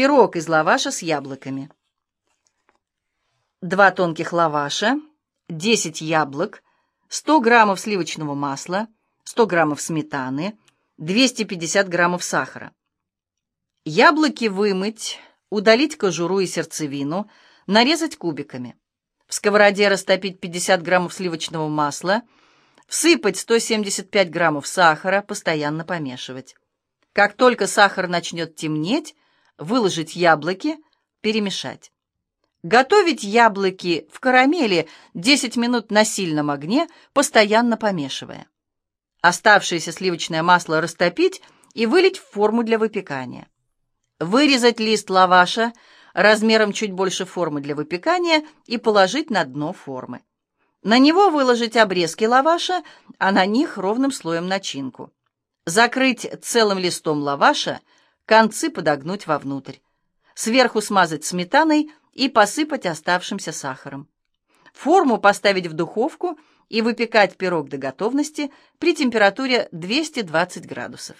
Пирог из лаваша с яблоками. Два тонких лаваша, 10 яблок, 100 граммов сливочного масла, 100 граммов сметаны, 250 граммов сахара. Яблоки вымыть, удалить кожуру и сердцевину, нарезать кубиками. В сковороде растопить 50 граммов сливочного масла, всыпать 175 граммов сахара, постоянно помешивать. Как только сахар начнет темнеть, выложить яблоки, перемешать. Готовить яблоки в карамели 10 минут на сильном огне, постоянно помешивая. Оставшееся сливочное масло растопить и вылить в форму для выпекания. Вырезать лист лаваша размером чуть больше формы для выпекания и положить на дно формы. На него выложить обрезки лаваша, а на них ровным слоем начинку. Закрыть целым листом лаваша, концы подогнуть вовнутрь. Сверху смазать сметаной и посыпать оставшимся сахаром. Форму поставить в духовку и выпекать пирог до готовности при температуре 220 градусов.